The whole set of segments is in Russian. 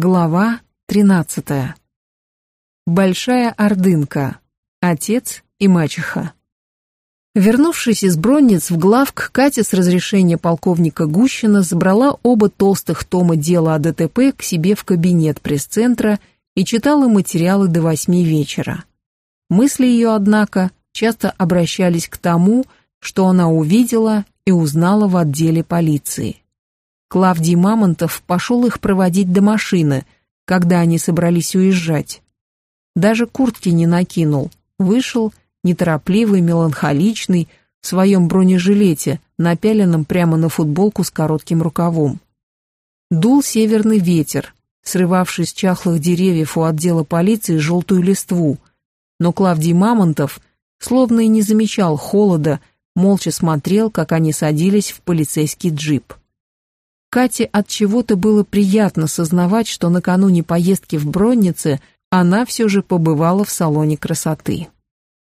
Глава 13. Большая Ордынка. Отец и мачеха. Вернувшись из Бронниц в главк, Катя с разрешения полковника Гущина забрала оба толстых тома дела о ДТП к себе в кабинет пресс-центра и читала материалы до восьми вечера. Мысли ее, однако, часто обращались к тому, что она увидела и узнала в отделе полиции. Клавдий Мамонтов пошел их проводить до машины, когда они собрались уезжать. Даже куртки не накинул, вышел, неторопливый, меланхоличный, в своем бронежилете, напяленном прямо на футболку с коротким рукавом. Дул северный ветер, срывавший с чахлых деревьев у отдела полиции желтую листву, но Клавдий Мамонтов словно и не замечал холода, молча смотрел, как они садились в полицейский джип. Кате от чего-то было приятно сознавать, что накануне поездки в Броннице она все же побывала в салоне красоты.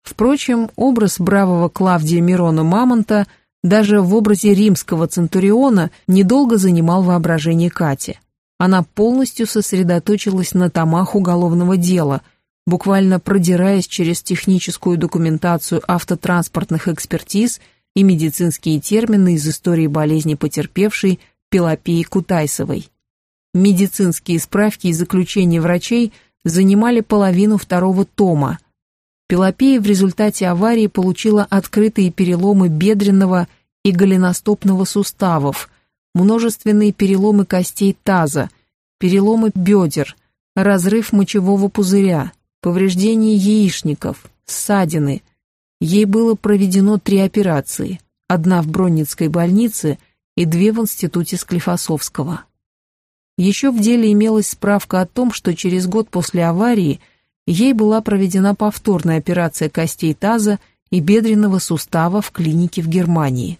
Впрочем, образ бравого Клавдия Мирона Мамонта даже в образе римского центуриона недолго занимал воображение Кати. Она полностью сосредоточилась на томах уголовного дела, буквально продираясь через техническую документацию автотранспортных экспертиз и медицинские термины из истории болезни потерпевшей – Пелопеи Кутайсовой. Медицинские справки и заключения врачей занимали половину второго тома. Пелопея в результате аварии получила открытые переломы бедренного и голеностопного суставов, множественные переломы костей таза, переломы бедер, разрыв мочевого пузыря, повреждение яичников, ссадины. Ей было проведено три операции, одна в Бронницкой больнице – и две в институте Склифосовского. Еще в деле имелась справка о том, что через год после аварии ей была проведена повторная операция костей таза и бедренного сустава в клинике в Германии.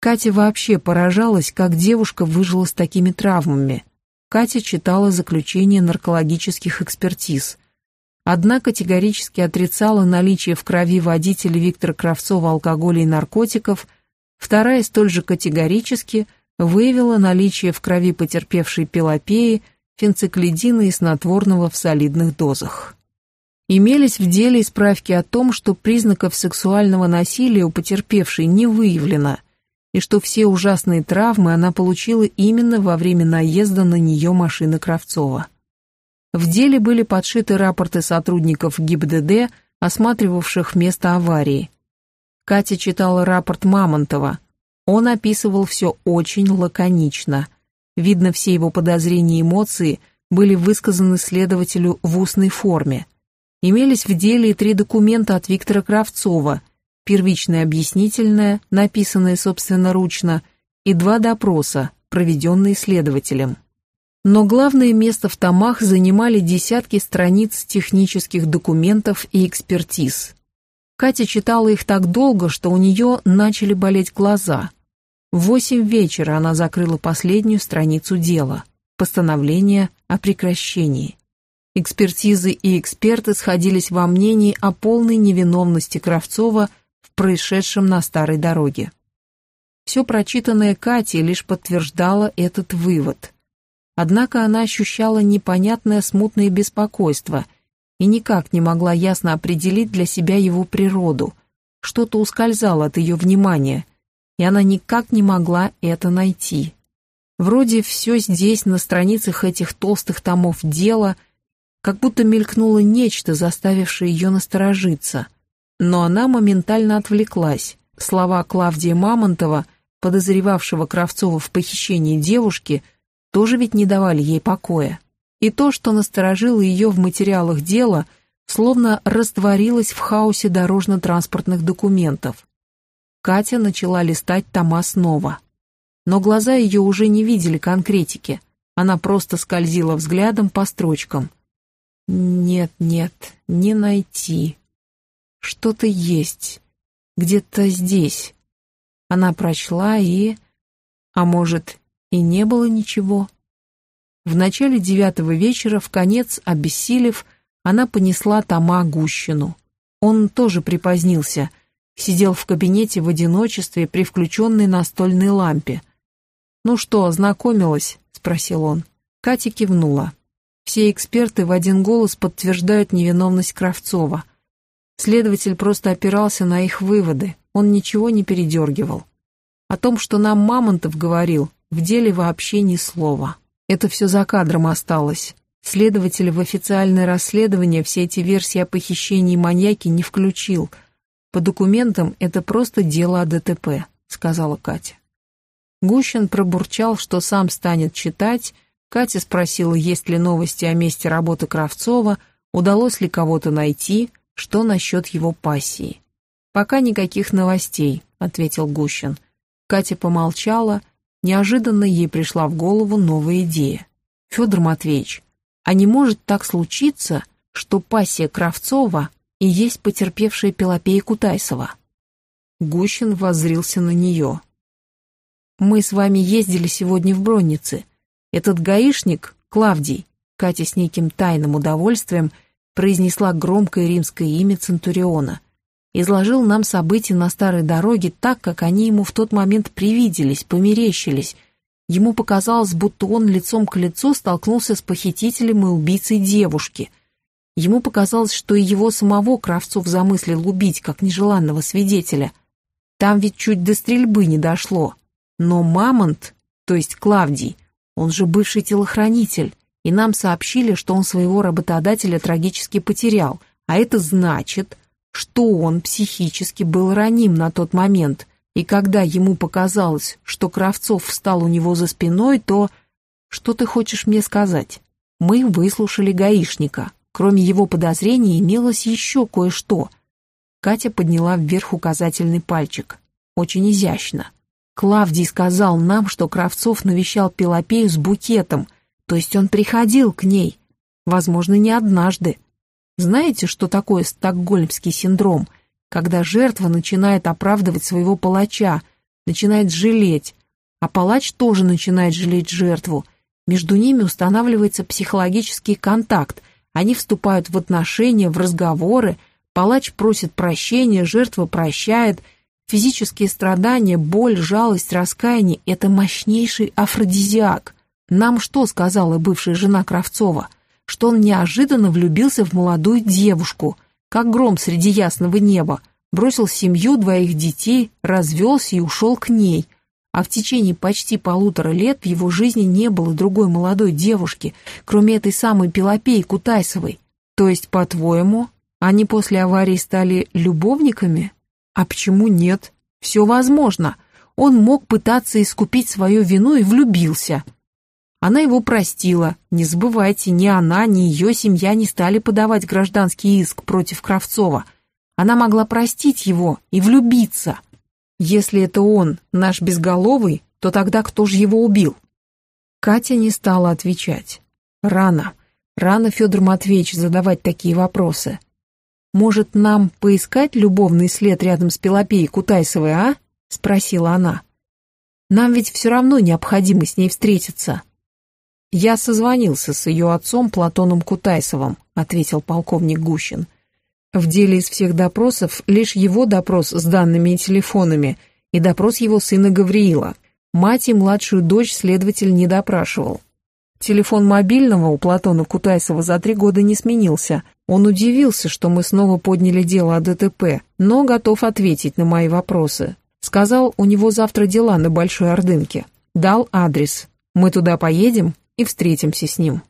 Катя вообще поражалась, как девушка выжила с такими травмами. Катя читала заключение наркологических экспертиз. Одна категорически отрицала наличие в крови водителя Виктора Кравцова алкоголя и наркотиков – Вторая столь же категорически выявила наличие в крови потерпевшей пелопеи фенциклидина и снотворного в солидных дозах. Имелись в деле справки о том, что признаков сексуального насилия у потерпевшей не выявлено, и что все ужасные травмы она получила именно во время наезда на нее машины Кравцова. В деле были подшиты рапорты сотрудников ГИБДД, осматривавших место аварии. Катя читала рапорт Мамонтова. Он описывал все очень лаконично. Видно, все его подозрения и эмоции были высказаны следователю в устной форме. Имелись в деле и три документа от Виктора Кравцова, первичное объяснительное, написанное собственноручно, и два допроса, проведенные следователем. Но главное место в томах занимали десятки страниц технических документов и экспертиз. Катя читала их так долго, что у нее начали болеть глаза. В восемь вечера она закрыла последнюю страницу дела – постановление о прекращении. Экспертизы и эксперты сходились во мнении о полной невиновности Кравцова в происшедшем на старой дороге. Все прочитанное Катей лишь подтверждало этот вывод. Однако она ощущала непонятное смутное беспокойство – и никак не могла ясно определить для себя его природу. Что-то ускользало от ее внимания, и она никак не могла это найти. Вроде все здесь, на страницах этих толстых томов дела, как будто мелькнуло нечто, заставившее ее насторожиться. Но она моментально отвлеклась. Слова Клавдия Мамонтова, подозревавшего Кравцова в похищении девушки, тоже ведь не давали ей покоя и то, что насторожило ее в материалах дела, словно растворилось в хаосе дорожно-транспортных документов. Катя начала листать тома снова. Но глаза ее уже не видели конкретики, она просто скользила взглядом по строчкам. «Нет, нет, не найти. Что-то есть. Где-то здесь». Она прочла и... А может, и не было ничего? В начале девятого вечера, в конец обессилев, она понесла Тома Гущину. Он тоже припозднился, сидел в кабинете в одиночестве при включенной настольной лампе. «Ну что, ознакомилась?» — спросил он. Катя кивнула. Все эксперты в один голос подтверждают невиновность Кравцова. Следователь просто опирался на их выводы, он ничего не передергивал. О том, что нам Мамонтов говорил, в деле вообще ни слова. Это все за кадром осталось. Следователь в официальное расследование все эти версии о похищении маньяки не включил. По документам это просто дело о ДТП, сказала Катя. Гущин пробурчал, что сам станет читать. Катя спросила, есть ли новости о месте работы Кравцова, удалось ли кого-то найти, что насчет его пассии. «Пока никаких новостей», — ответил Гущин. Катя помолчала, неожиданно ей пришла в голову новая идея. «Федор Матвеевич, а не может так случиться, что пассия Кравцова и есть потерпевшая Пелопея Кутайсова?» Гущин воззрился на нее. «Мы с вами ездили сегодня в Броннице. Этот гаишник, Клавдий, Катя с неким тайным удовольствием произнесла громкое римское имя Центуриона — изложил нам события на старой дороге так, как они ему в тот момент привиделись, померещились. Ему показалось, будто он лицом к лицу столкнулся с похитителем и убийцей девушки. Ему показалось, что и его самого Кравцов замыслил убить, как нежеланного свидетеля. Там ведь чуть до стрельбы не дошло. Но Мамонт, то есть Клавдий, он же бывший телохранитель, и нам сообщили, что он своего работодателя трагически потерял, а это значит, что он психически был раним на тот момент, и когда ему показалось, что Кравцов встал у него за спиной, то... Что ты хочешь мне сказать? Мы выслушали гаишника. Кроме его подозрений имелось еще кое-что. Катя подняла вверх указательный пальчик. Очень изящно. Клавдий сказал нам, что Кравцов навещал Пелопею с букетом, то есть он приходил к ней. Возможно, не однажды. Знаете, что такое стокгольмский синдром? Когда жертва начинает оправдывать своего палача, начинает жалеть, а палач тоже начинает жалеть жертву. Между ними устанавливается психологический контакт, они вступают в отношения, в разговоры, палач просит прощения, жертва прощает. Физические страдания, боль, жалость, раскаяние – это мощнейший афродизиак. Нам что сказала бывшая жена Кравцова – что он неожиданно влюбился в молодую девушку, как гром среди ясного неба, бросил семью, двоих детей, развелся и ушел к ней. А в течение почти полутора лет в его жизни не было другой молодой девушки, кроме этой самой Пелопеи Кутайсовой. То есть, по-твоему, они после аварии стали любовниками? А почему нет? Все возможно. Он мог пытаться искупить свою вину и влюбился – она его простила. Не забывайте, ни она, ни ее семья не стали подавать гражданский иск против Кравцова. Она могла простить его и влюбиться. Если это он, наш безголовый, то тогда кто же его убил? Катя не стала отвечать. Рано. Рано, Федор Матвеевич, задавать такие вопросы. «Может, нам поискать любовный след рядом с Пелопеей Кутайсовой, а?» — спросила она. «Нам ведь все равно необходимо с ней встретиться». «Я созвонился с ее отцом Платоном Кутайсовым», ответил полковник Гущин. В деле из всех допросов лишь его допрос с данными и телефонами и допрос его сына Гавриила. Мать и младшую дочь следователь не допрашивал. Телефон мобильного у Платона Кутайсова за три года не сменился. Он удивился, что мы снова подняли дело о ДТП, но готов ответить на мои вопросы. Сказал, у него завтра дела на Большой Ордынке. Дал адрес. Мы туда поедем? И встретимся с ним.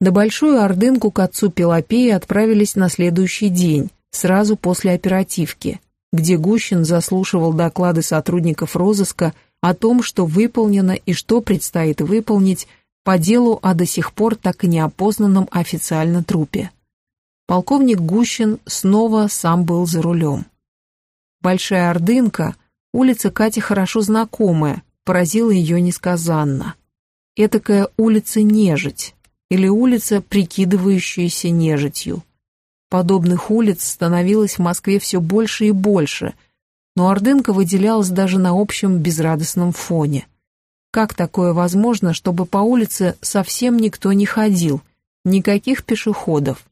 На Большую Ордынку к отцу Пелопеи отправились на следующий день, сразу после оперативки, где Гущин заслушивал доклады сотрудников розыска о том, что выполнено и что предстоит выполнить по делу о до сих пор так и неопознанном официально трупе. Полковник Гущин снова сам был за рулем. Большая Ордынка, улица Кати хорошо знакомая, поразила ее несказанно этакая улица-нежить или улица, прикидывающаяся нежитью. Подобных улиц становилось в Москве все больше и больше, но Ордынка выделялась даже на общем безрадостном фоне. Как такое возможно, чтобы по улице совсем никто не ходил, никаких пешеходов?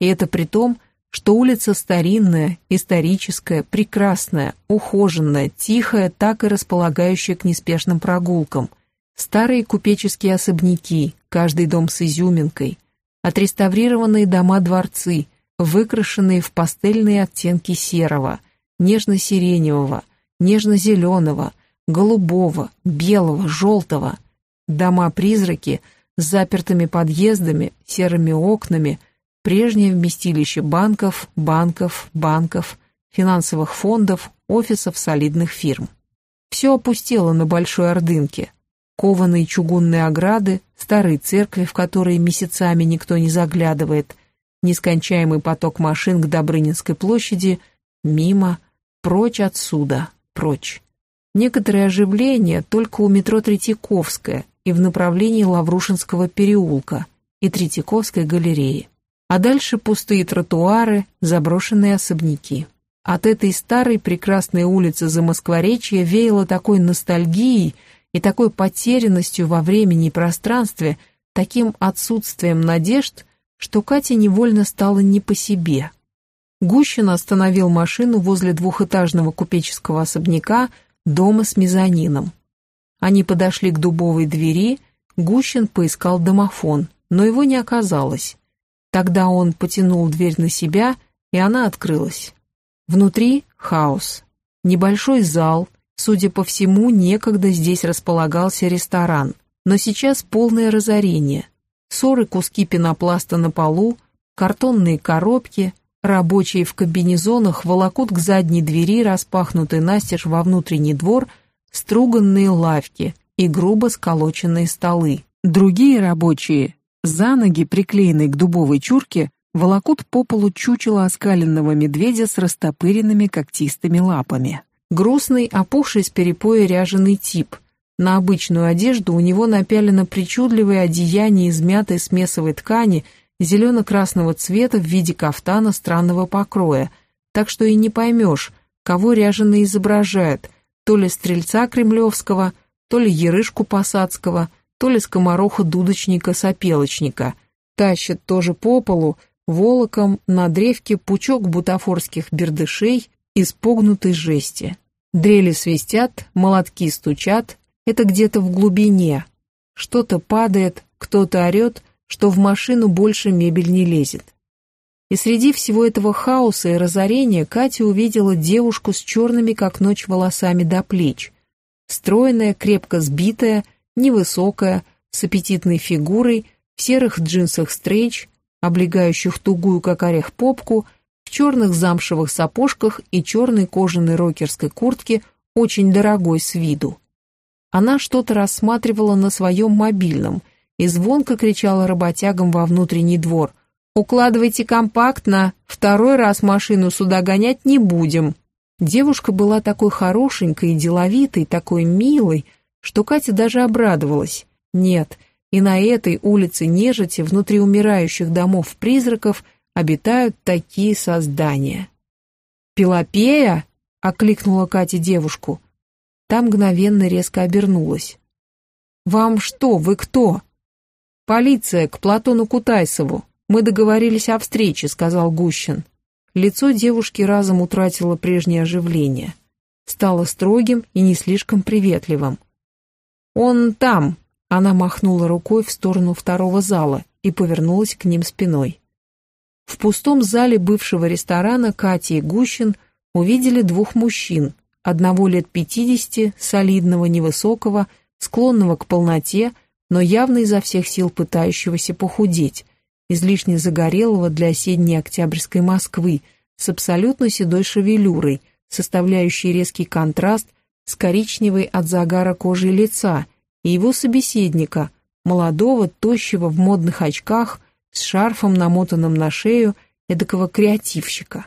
И это при том, что улица старинная, историческая, прекрасная, ухоженная, тихая, так и располагающая к неспешным прогулкам – Старые купеческие особняки, каждый дом с изюминкой. отреставрированные дома-дворцы, выкрашенные в пастельные оттенки серого, нежно-сиреневого, нежно-зеленого, голубого, белого, желтого. Дома-призраки с запертыми подъездами, серыми окнами, прежнее вместилище банков, банков, банков, финансовых фондов, офисов солидных фирм. Все опустело на Большой Ордынке. Кованые чугунные ограды, старые церкви, в которые месяцами никто не заглядывает, нескончаемый поток машин к Добрынинской площади, мимо, прочь отсюда, прочь. Некоторое оживление только у метро Третьяковская и в направлении Лаврушинского переулка и Третьяковской галереи. А дальше пустые тротуары, заброшенные особняки. От этой старой прекрасной улицы за Москворечье веяло такой ностальгией и такой потерянностью во времени и пространстве, таким отсутствием надежд, что Кате невольно стало не по себе. Гущин остановил машину возле двухэтажного купеческого особняка дома с мезонином. Они подошли к дубовой двери, Гущин поискал домофон, но его не оказалось. Тогда он потянул дверь на себя, и она открылась. Внутри хаос. Небольшой зал, судя по всему, некогда здесь располагался ресторан, но сейчас полное разорение. Ссоры куски пенопласта на полу, картонные коробки, рабочие в комбинезонах волокут к задней двери, распахнутой настежь во внутренний двор, струганные лавки и грубо сколоченные столы. Другие рабочие, за ноги приклеенные к дубовой чурке, волокут по полу чучело оскаленного медведя с растопыренными когтистыми лапами. Грустный, опухший с перепоя ряженый тип. На обычную одежду у него напялено причудливое одеяние из мятой смесовой ткани зелено-красного цвета в виде кафтана странного покроя, так что и не поймешь, кого ряженый изображает, то ли стрельца кремлевского, то ли ерышку посадского, то ли скомороха-дудочника-сопелочника. Тащит тоже по полу, волоком на древке пучок бутафорских бердышей из погнутой жести. Дрели свистят, молотки стучат, это где-то в глубине. Что-то падает, кто-то орет, что в машину больше мебель не лезет. И среди всего этого хаоса и разорения Катя увидела девушку с черными, как ночь, волосами до плеч. Стройная, крепко сбитая, невысокая, с аппетитной фигурой, в серых джинсах стрейч, облегающих тугую, как орех, попку, черных замшевых сапожках и черной кожаной рокерской куртке, очень дорогой с виду. Она что-то рассматривала на своем мобильном и звонко кричала работягам во внутренний двор. «Укладывайте компактно, второй раз машину сюда гонять не будем». Девушка была такой хорошенькой и деловитой, такой милой, что Катя даже обрадовалась. Нет, — и на этой улице нежити внутри умирающих домов призраков обитают такие создания. «Пелопея?» — окликнула Катя девушку. Та мгновенно резко обернулась. «Вам что? Вы кто?» «Полиция, к Платону Кутайсову. Мы договорились о встрече», — сказал Гущин. Лицо девушки разом утратило прежнее оживление. Стало строгим и не слишком приветливым. «Он там», она махнула рукой в сторону второго зала и повернулась к ним спиной. В пустом зале бывшего ресторана Катя и Гущин увидели двух мужчин, одного лет пятидесяти, солидного, невысокого, склонного к полноте, но явно изо всех сил пытающегося похудеть, излишне загорелого для осенней октябрьской Москвы, с абсолютно седой шевелюрой, составляющей резкий контраст с коричневой от загара кожей лица и его собеседника, молодого, тощего в модных очках, с шарфом, намотанным на шею, эдакого креативщика.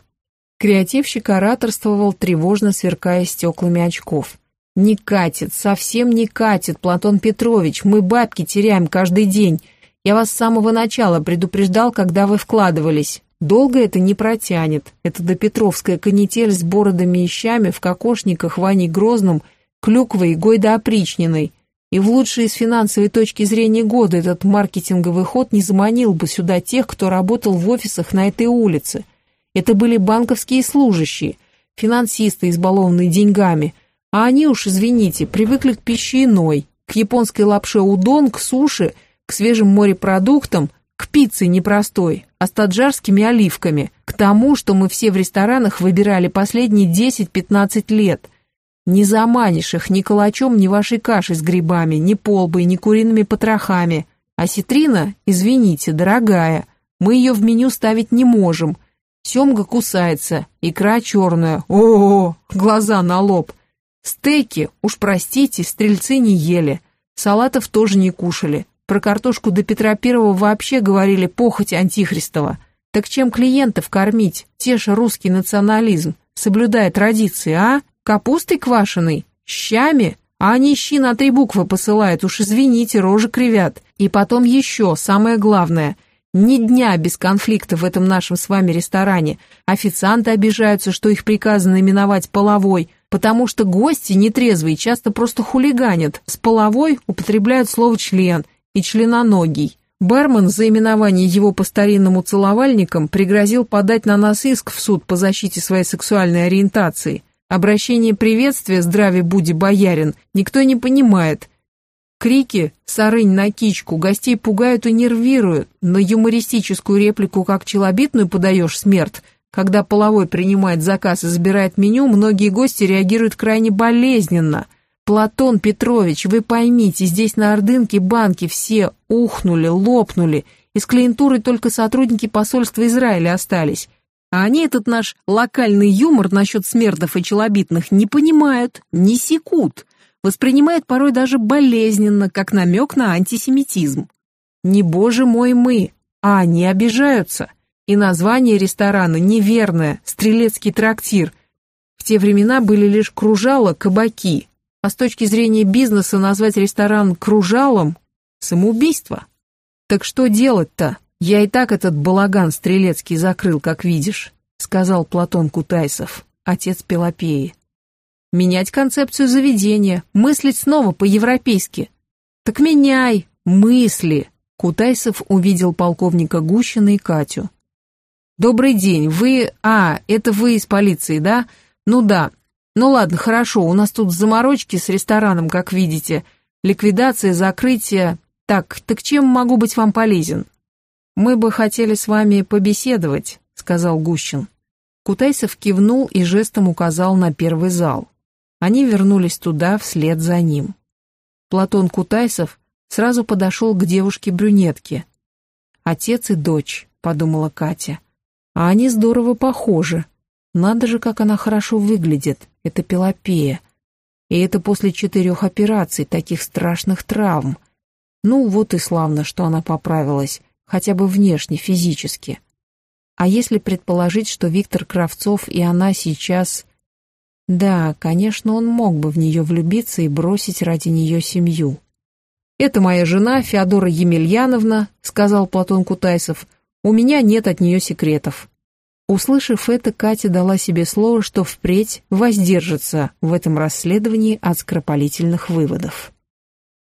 Креативщик ораторствовал, тревожно сверкая стеклами очков. «Не катит, совсем не катит, Платон Петрович, мы бабки теряем каждый день. Я вас с самого начала предупреждал, когда вы вкладывались. Долго это не протянет. Это до Петровская канитель с бородами и щами в кокошниках Ваней Грозным, клюквой и Гойда Опричниной. И в лучшие с финансовой точки зрения года этот маркетинговый ход не заманил бы сюда тех, кто работал в офисах на этой улице. Это были банковские служащие, финансисты, избалованные деньгами, а они уж, извините, привыкли к пище иной, к японской лапше удон, к суше, к свежим морепродуктам, к пицце непростой, а с таджарскими оливками, к тому, что мы все в ресторанах выбирали последние 10-15 лет. Не заманишь их ни калачом, ни вашей кашей с грибами, ни полбой, ни куриными потрохами. А ситрина, извините, дорогая, мы ее в меню ставить не можем. Семга кусается, икра черная, о, -о, -о глаза на лоб. Стейки, уж простите, стрельцы не ели, салатов тоже не кушали. Про картошку до Петра Первого вообще говорили похоть антихристова. Так чем клиентов кормить? Те же русский национализм, соблюдая традиции, а? Капустой квашеной? Щами? А они щи на три буквы посылают, уж извините, рожи кривят. И потом еще, самое главное, ни дня без конфликта в этом нашем с вами ресторане. Официанты обижаются, что их приказано именовать половой, потому что гости нетрезвые часто просто хулиганят. С половой употребляют слово «член» и «членоногий». Бармен за именование его по старинному целовальникам пригрозил подать на нас иск в суд по защите своей сексуальной ориентации. Обращение приветствия «Здравия буди, боярин» никто не понимает. Крики «Сарынь на кичку» гостей пугают и нервируют, но юмористическую реплику как челобитную подаешь смерть, когда половой принимает заказ и забирает меню, многие гости реагируют крайне болезненно – Платон Петрович, вы поймите, здесь на Ордынке банки все ухнули, лопнули, из клиентуры только сотрудники посольства Израиля остались. А они этот наш локальный юмор насчет смертов и челобитных не понимают, не секут, воспринимают порой даже болезненно, как намек на антисемитизм. Не боже мой мы, а они обижаются. И название ресторана неверное, стрелецкий трактир. В те времена были лишь кружало, кабаки, а с точки зрения бизнеса назвать ресторан кружалом – самоубийство. Так что делать-то? Я и так этот балаган стрелецкий закрыл, как видишь, сказал Платон Кутайсов, отец Пелопеи. Менять концепцию заведения, мыслить снова по-европейски. Так меняй, мысли. Кутайсов увидел полковника Гущина и Катю. «Добрый день, вы... А, это вы из полиции, да? Ну да, ну ладно, хорошо, у нас тут заморочки с рестораном, как видите. Ликвидация, закрытие. Так, так чем могу быть вам полезен? Мы бы хотели с вами побеседовать, сказал Гущин. Кутайсов кивнул и жестом указал на первый зал. Они вернулись туда вслед за ним. Платон Кутайсов сразу подошел к девушке-брюнетке. «Отец и дочь», — подумала Катя. «А они здорово похожи. Надо же, как она хорошо выглядит, это Пелопея. И это после четырех операций, таких страшных травм. Ну, вот и славно, что она поправилась, хотя бы внешне, физически. А если предположить, что Виктор Кравцов и она сейчас... Да, конечно, он мог бы в нее влюбиться и бросить ради нее семью. «Это моя жена, Феодора Емельяновна», — сказал Платон Кутайсов. «У меня нет от нее секретов». Услышав это, Катя дала себе слово, что впредь воздержится в этом расследовании от скоропалительных выводов.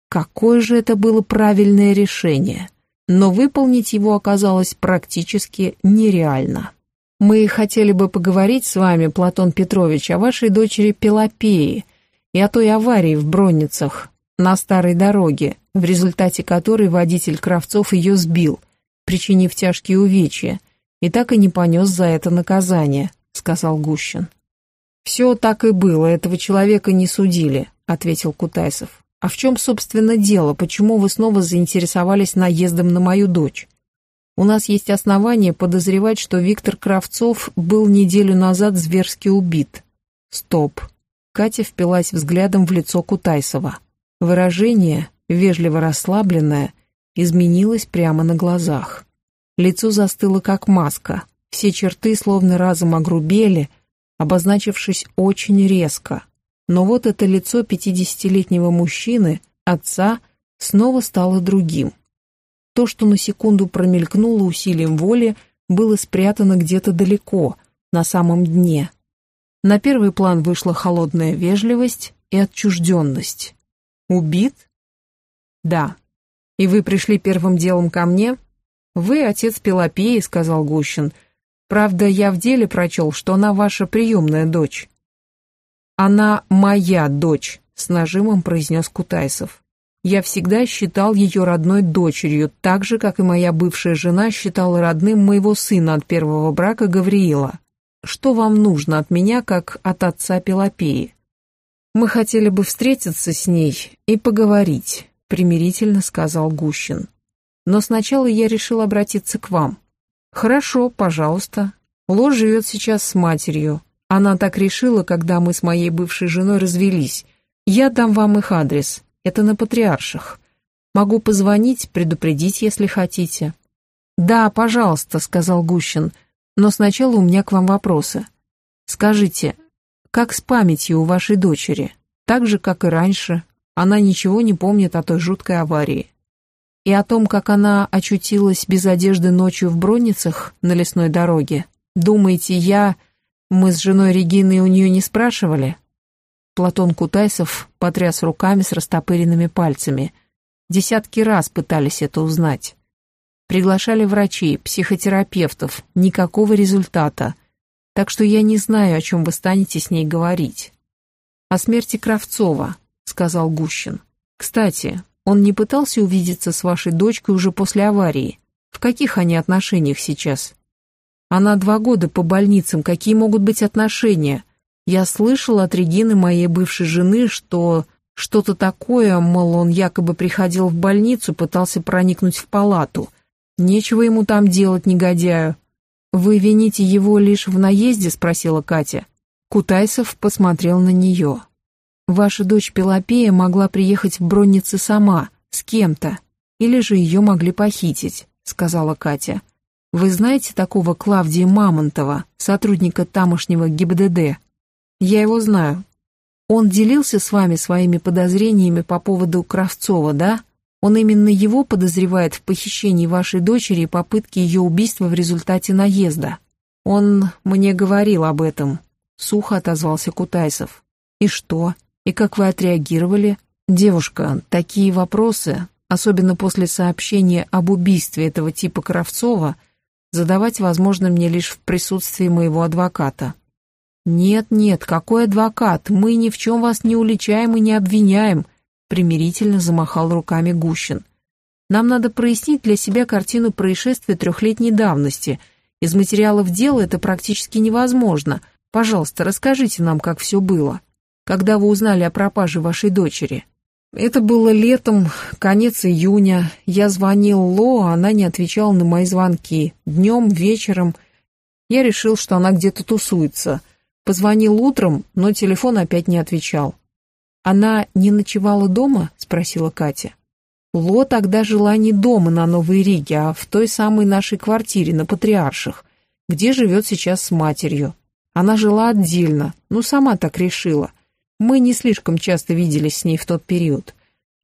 Какое же это было правильное решение, но выполнить его оказалось практически нереально. Мы хотели бы поговорить с вами, Платон Петрович, о вашей дочери Пелопеи и о той аварии в Бронницах на старой дороге, в результате которой водитель Кравцов ее сбил, причинив тяжкие увечья, и так и не понес за это наказание», — сказал Гущин. «Все так и было, этого человека не судили», — ответил Кутайсов. «А в чем, собственно, дело? Почему вы снова заинтересовались наездом на мою дочь? У нас есть основания подозревать, что Виктор Кравцов был неделю назад зверски убит». «Стоп». Катя впилась взглядом в лицо Кутайсова. Выражение, вежливо расслабленное, изменилось прямо на глазах. Лицо застыло как маска, все черты словно разом огрубели, обозначившись очень резко. Но вот это лицо пятидесятилетнего мужчины, отца, снова стало другим. То, что на секунду промелькнуло усилием воли, было спрятано где-то далеко, на самом дне. На первый план вышла холодная вежливость и отчужденность. «Убит?» «Да. И вы пришли первым делом ко мне?» «Вы отец Пелопеи», — сказал Гущин. «Правда, я в деле прочел, что она ваша приемная дочь». «Она моя дочь», — с нажимом произнес Кутайсов. Я всегда считал ее родной дочерью, так же, как и моя бывшая жена считала родным моего сына от первого брака Гавриила. Что вам нужно от меня, как от отца Пелопеи? Мы хотели бы встретиться с ней и поговорить, примирительно сказал Гущин. Но сначала я решил обратиться к вам. Хорошо, пожалуйста. Ло живет сейчас с матерью. Она так решила, когда мы с моей бывшей женой развелись. Я дам вам их адрес. Это на Патриарших. Могу позвонить, предупредить, если хотите». «Да, пожалуйста», — сказал Гущин, — «но сначала у меня к вам вопросы. Скажите, как с памятью у вашей дочери? Так же, как и раньше, она ничего не помнит о той жуткой аварии. И о том, как она очутилась без одежды ночью в Бронницах на лесной дороге. Думаете, я... Мы с женой Региной у нее не спрашивали?» Платон Кутайсов потряс руками с растопыренными пальцами. Десятки раз пытались это узнать. Приглашали врачей, психотерапевтов, никакого результата. Так что я не знаю, о чем вы станете с ней говорить. «О смерти Кравцова», — сказал Гущин. «Кстати, он не пытался увидеться с вашей дочкой уже после аварии? В каких они отношениях сейчас?» «Она два года по больницам, какие могут быть отношения?» Я слышал от Регины, моей бывшей жены, что что-то такое, мол, он якобы приходил в больницу, пытался проникнуть в палату. Нечего ему там делать, негодяю. «Вы вините его лишь в наезде?» — спросила Катя. Кутайсов посмотрел на нее. «Ваша дочь Пелопея могла приехать в Бронницы сама, с кем-то, или же ее могли похитить», — сказала Катя. «Вы знаете такого Клавдия Мамонтова, сотрудника тамошнего ГИБДД?» Я его знаю. Он делился с вами своими подозрениями по поводу Кравцова, да? Он именно его подозревает в похищении вашей дочери и попытке ее убийства в результате наезда. Он мне говорил об этом. Сухо отозвался Кутайсов. И что? И как вы отреагировали? Девушка, такие вопросы, особенно после сообщения об убийстве этого типа Кравцова, задавать возможно мне лишь в присутствии моего адвоката. «Нет-нет, какой адвокат? Мы ни в чем вас не уличаем и не обвиняем», примирительно замахал руками Гущин. «Нам надо прояснить для себя картину происшествия трехлетней давности. Из материалов дела это практически невозможно. Пожалуйста, расскажите нам, как все было. Когда вы узнали о пропаже вашей дочери?» Это было летом, конец июня. Я звонил Ло, а она не отвечала на мои звонки. Днем, вечером. Я решил, что она где-то тусуется – Позвонил утром, но телефон опять не отвечал. «Она не ночевала дома?» — спросила Катя. Ло тогда жила не дома на Новой Риге, а в той самой нашей квартире на Патриарших, где живет сейчас с матерью. Она жила отдельно, ну сама так решила. Мы не слишком часто виделись с ней в тот период.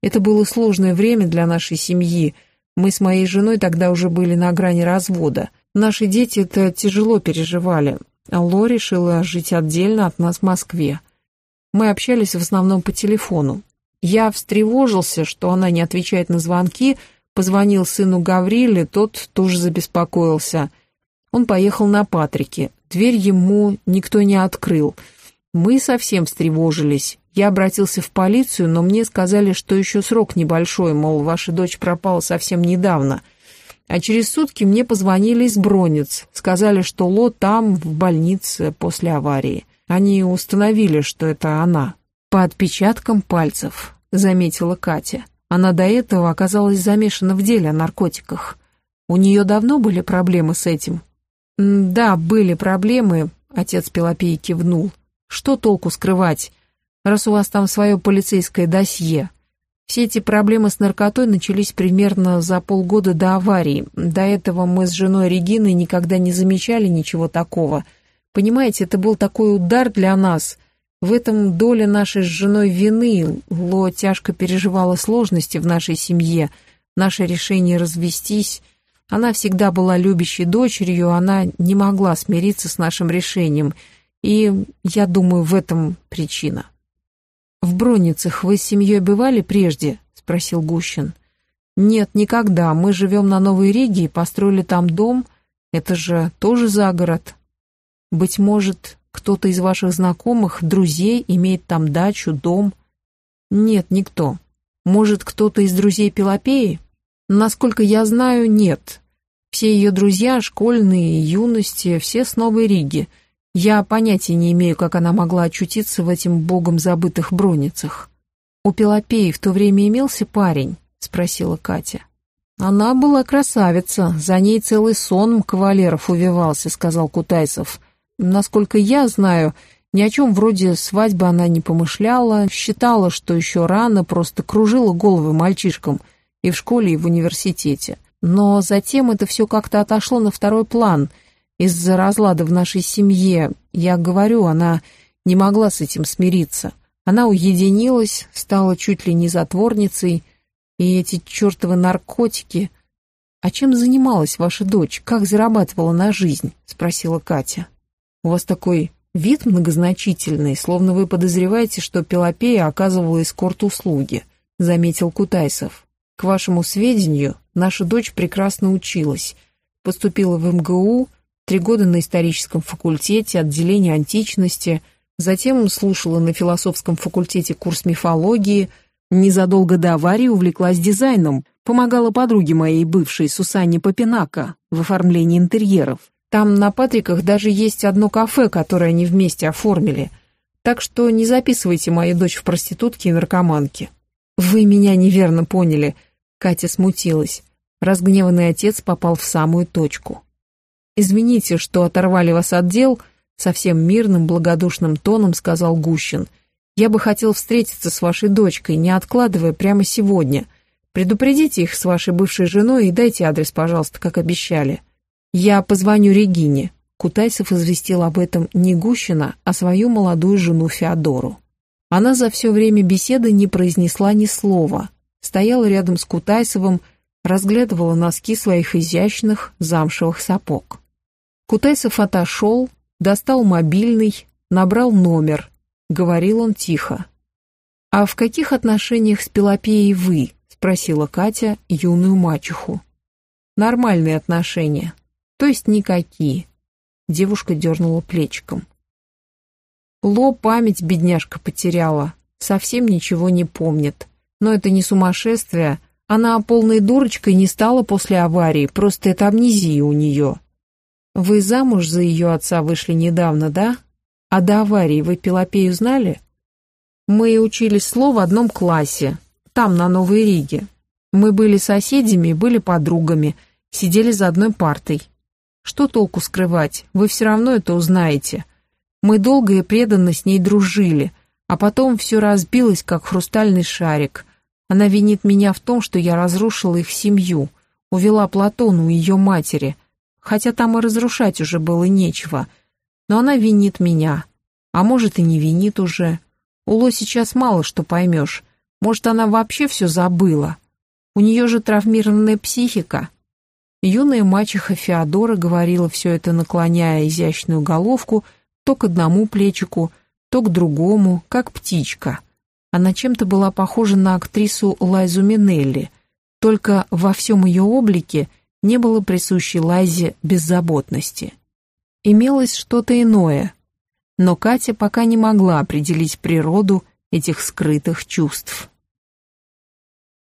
Это было сложное время для нашей семьи. Мы с моей женой тогда уже были на грани развода. Наши дети это тяжело переживали. Ло решила жить отдельно от нас в Москве. Мы общались в основном по телефону. Я встревожился, что она не отвечает на звонки, позвонил сыну Гавриле, тот тоже забеспокоился. Он поехал на Патрике. Дверь ему никто не открыл. Мы совсем встревожились. Я обратился в полицию, но мне сказали, что еще срок небольшой, мол, ваша дочь пропала совсем недавно – а через сутки мне позвонили из Бронец, сказали, что Ло там, в больнице, после аварии. Они установили, что это она. По отпечаткам пальцев, заметила Катя. Она до этого оказалась замешана в деле о наркотиках. У нее давно были проблемы с этим? Да, были проблемы, отец Пелопей кивнул. Что толку скрывать, раз у вас там свое полицейское досье? Все эти проблемы с наркотой начались примерно за полгода до аварии. До этого мы с женой Региной никогда не замечали ничего такого. Понимаете, это был такой удар для нас. В этом доля нашей с женой вины. Ло тяжко переживала сложности в нашей семье. Наше решение развестись. Она всегда была любящей дочерью, она не могла смириться с нашим решением. И я думаю, в этом причина. «В Бронницах вы с семьей бывали прежде?» — спросил Гущин. «Нет, никогда. Мы живем на Новой Риге и построили там дом. Это же тоже за город. Быть может, кто-то из ваших знакомых, друзей, имеет там дачу, дом?» «Нет, никто. Может, кто-то из друзей Пелопеи? Насколько я знаю, нет. Все ее друзья, школьные, юности, все с Новой Риги. Я понятия не имею, как она могла очутиться в этим богом забытых броницах. «У Пелопеи в то время имелся парень?» — спросила Катя. «Она была красавица, за ней целый сон кавалеров увивался», — сказал Кутайцев. «Насколько я знаю, ни о чем вроде свадьбы она не помышляла, считала, что еще рано, просто кружила головы мальчишкам и в школе, и в университете. Но затем это все как-то отошло на второй план. Из-за разлада в нашей семье, я говорю, она не могла с этим смириться. Она уединилась, стала чуть ли не затворницей, и эти чертовы наркотики... «А чем занималась ваша дочь? Как зарабатывала на жизнь?» — спросила Катя. «У вас такой вид многозначительный, словно вы подозреваете, что Пелопея оказывала эскорт-услуги», — заметил Кутайсов. «К вашему сведению, наша дочь прекрасно училась. Поступила в МГУ, три года на историческом факультете, отделение античности, затем слушала на философском факультете курс мифологии, незадолго до аварии увлеклась дизайном, помогала подруге моей бывшей Сусанне Попинака в оформлении интерьеров. Там на Патриках даже есть одно кафе, которое они вместе оформили. Так что не записывайте мою дочь в проститутки и наркоманки. Вы меня неверно поняли. Катя смутилась. Разгневанный отец попал в самую точку. «Извините, что оторвали вас от дел», — совсем мирным, благодушным тоном сказал Гущин. «Я бы хотел встретиться с вашей дочкой, не откладывая прямо сегодня. Предупредите их с вашей бывшей женой и дайте адрес, пожалуйста, как обещали. Я позвоню Регине». Кутайцев известил об этом не Гущина, а свою молодую жену Феодору. Она за все время беседы не произнесла ни слова, стояла рядом с Кутайсовым, разглядывала носки своих изящных замшевых сапог. Кутайсов отошел, достал мобильный, набрал номер. Говорил он тихо. «А в каких отношениях с Пелопеей вы?» — спросила Катя юную мачеху. «Нормальные отношения. То есть никакие». Девушка дернула плечиком. Ло память бедняжка потеряла, совсем ничего не помнит. Но это не сумасшествие, она полной дурочкой не стала после аварии, просто это амнезия у нее. Вы замуж за ее отца вышли недавно, да? А до аварии вы Пелопею знали? Мы учились слово в одном классе, там, на Новой Риге. Мы были соседями, были подругами, сидели за одной партой. Что толку скрывать, вы все равно это узнаете. Мы долго и преданно с ней дружили, а потом все разбилось, как хрустальный шарик. Она винит меня в том, что я разрушила их семью, увела Платону, ее матери, хотя там и разрушать уже было нечего. Но она винит меня. А может, и не винит уже. Уло сейчас мало что поймешь. Может, она вообще все забыла. У нее же травмированная психика. Юная мачеха Феодора говорила все это, наклоняя изящную головку то к одному плечику, то к другому, как птичка. Она чем-то была похожа на актрису Лайзу Минелли, только во всем ее облике – не было присущей Лайзе беззаботности. Имелось что-то иное, но Катя пока не могла определить природу этих скрытых чувств.